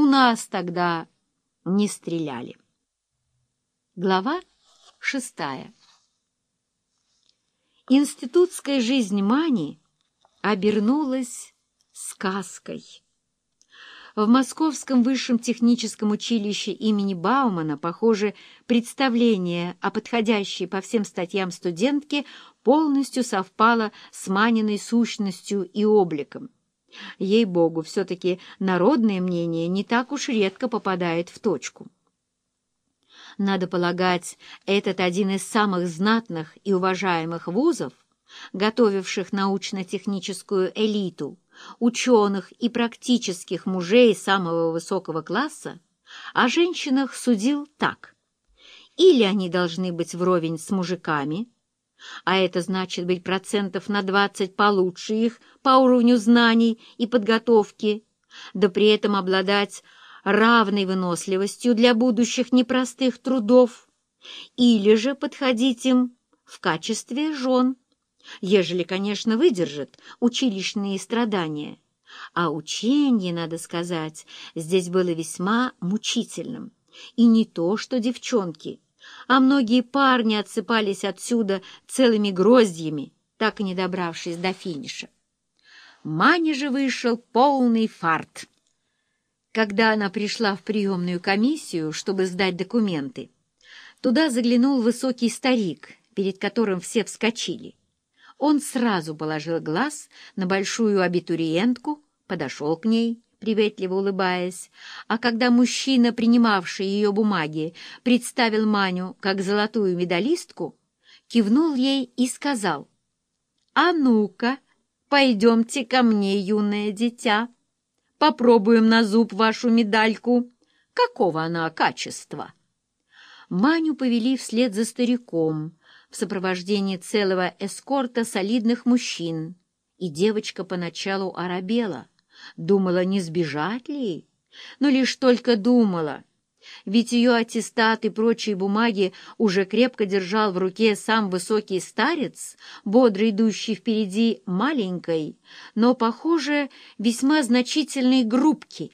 У нас тогда не стреляли. Глава шестая. Институтская жизнь Мани обернулась сказкой. В Московском высшем техническом училище имени Баумана, похоже, представление о подходящей по всем статьям студентке полностью совпало с Маниной сущностью и обликом. Ей-богу, все-таки народное мнение не так уж редко попадает в точку. Надо полагать, этот один из самых знатных и уважаемых вузов, готовивших научно-техническую элиту, ученых и практических мужей самого высокого класса, о женщинах судил так. Или они должны быть вровень с мужиками, а это значит быть процентов на 20 получше их по уровню знаний и подготовки, да при этом обладать равной выносливостью для будущих непростых трудов, или же подходить им в качестве жен ежели, конечно, выдержит училищные страдания. А учение, надо сказать, здесь было весьма мучительным. И не то, что девчонки, а многие парни отсыпались отсюда целыми гроздьями, так и не добравшись до финиша. Мане же вышел полный фарт. Когда она пришла в приемную комиссию, чтобы сдать документы, туда заглянул высокий старик, перед которым все вскочили. Он сразу положил глаз на большую абитуриентку, подошел к ней, приветливо улыбаясь, а когда мужчина, принимавший ее бумаги, представил Маню как золотую медалистку, кивнул ей и сказал, «А ну-ка, пойдемте ко мне, юное дитя, попробуем на зуб вашу медальку. Какого она качества?» Маню повели вслед за стариком, в сопровождении целого эскорта солидных мужчин, и девочка поначалу оробела, думала, не сбежать ли, но лишь только думала, ведь ее аттестат и прочие бумаги уже крепко держал в руке сам высокий старец, бодро идущий впереди маленькой, но, похоже, весьма значительной группки,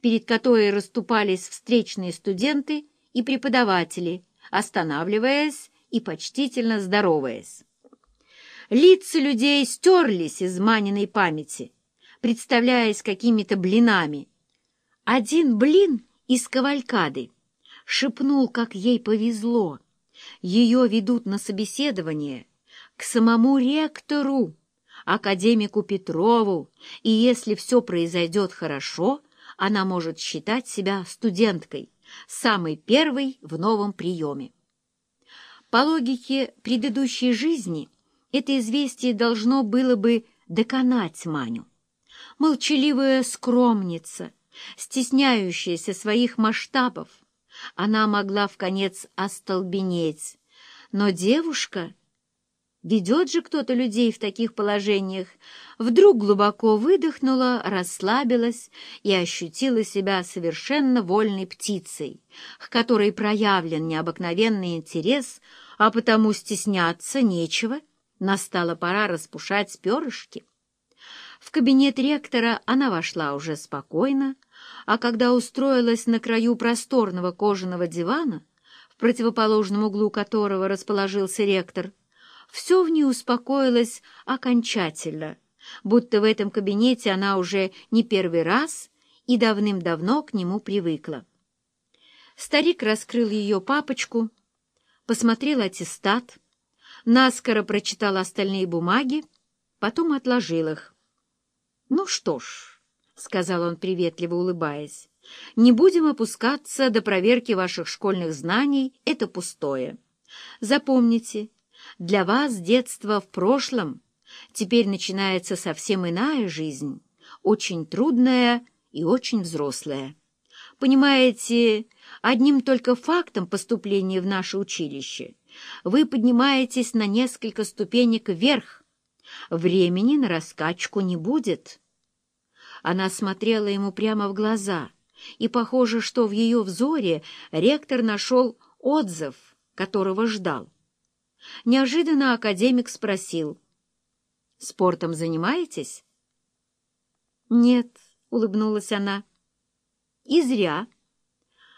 перед которой расступались встречные студенты и преподаватели, останавливаясь и почтительно здороваясь. Лица людей стерлись из маниной памяти, представляясь какими-то блинами. Один блин из кавалькады шепнул, как ей повезло. Ее ведут на собеседование к самому ректору, академику Петрову, и если все произойдет хорошо, она может считать себя студенткой, самой первой в новом приеме. По логике предыдущей жизни это известие должно было бы доконать Маню. Молчаливая скромница, стесняющаяся своих масштабов, она могла в конец остолбенеть. Но девушка Ведет же кто-то людей в таких положениях. Вдруг глубоко выдохнула, расслабилась и ощутила себя совершенно вольной птицей, к которой проявлен необыкновенный интерес, а потому стесняться нечего. Настала пора распушать перышки. В кабинет ректора она вошла уже спокойно, а когда устроилась на краю просторного кожаного дивана, в противоположном углу которого расположился ректор, все в ней успокоилось окончательно, будто в этом кабинете она уже не первый раз и давным-давно к нему привыкла. Старик раскрыл ее папочку, посмотрел аттестат, наскоро прочитал остальные бумаги, потом отложил их. «Ну что ж», — сказал он, приветливо улыбаясь, — «не будем опускаться до проверки ваших школьных знаний, это пустое. Запомните, для вас детство в прошлом. Теперь начинается совсем иная жизнь, очень трудная и очень взрослая. Понимаете, одним только фактом поступления в наше училище вы поднимаетесь на несколько ступенек вверх. Времени на раскачку не будет. Она смотрела ему прямо в глаза, и похоже, что в ее взоре ректор нашел отзыв, которого ждал. Неожиданно академик спросил. «Спортом занимаетесь?» «Нет», — улыбнулась она. И зря.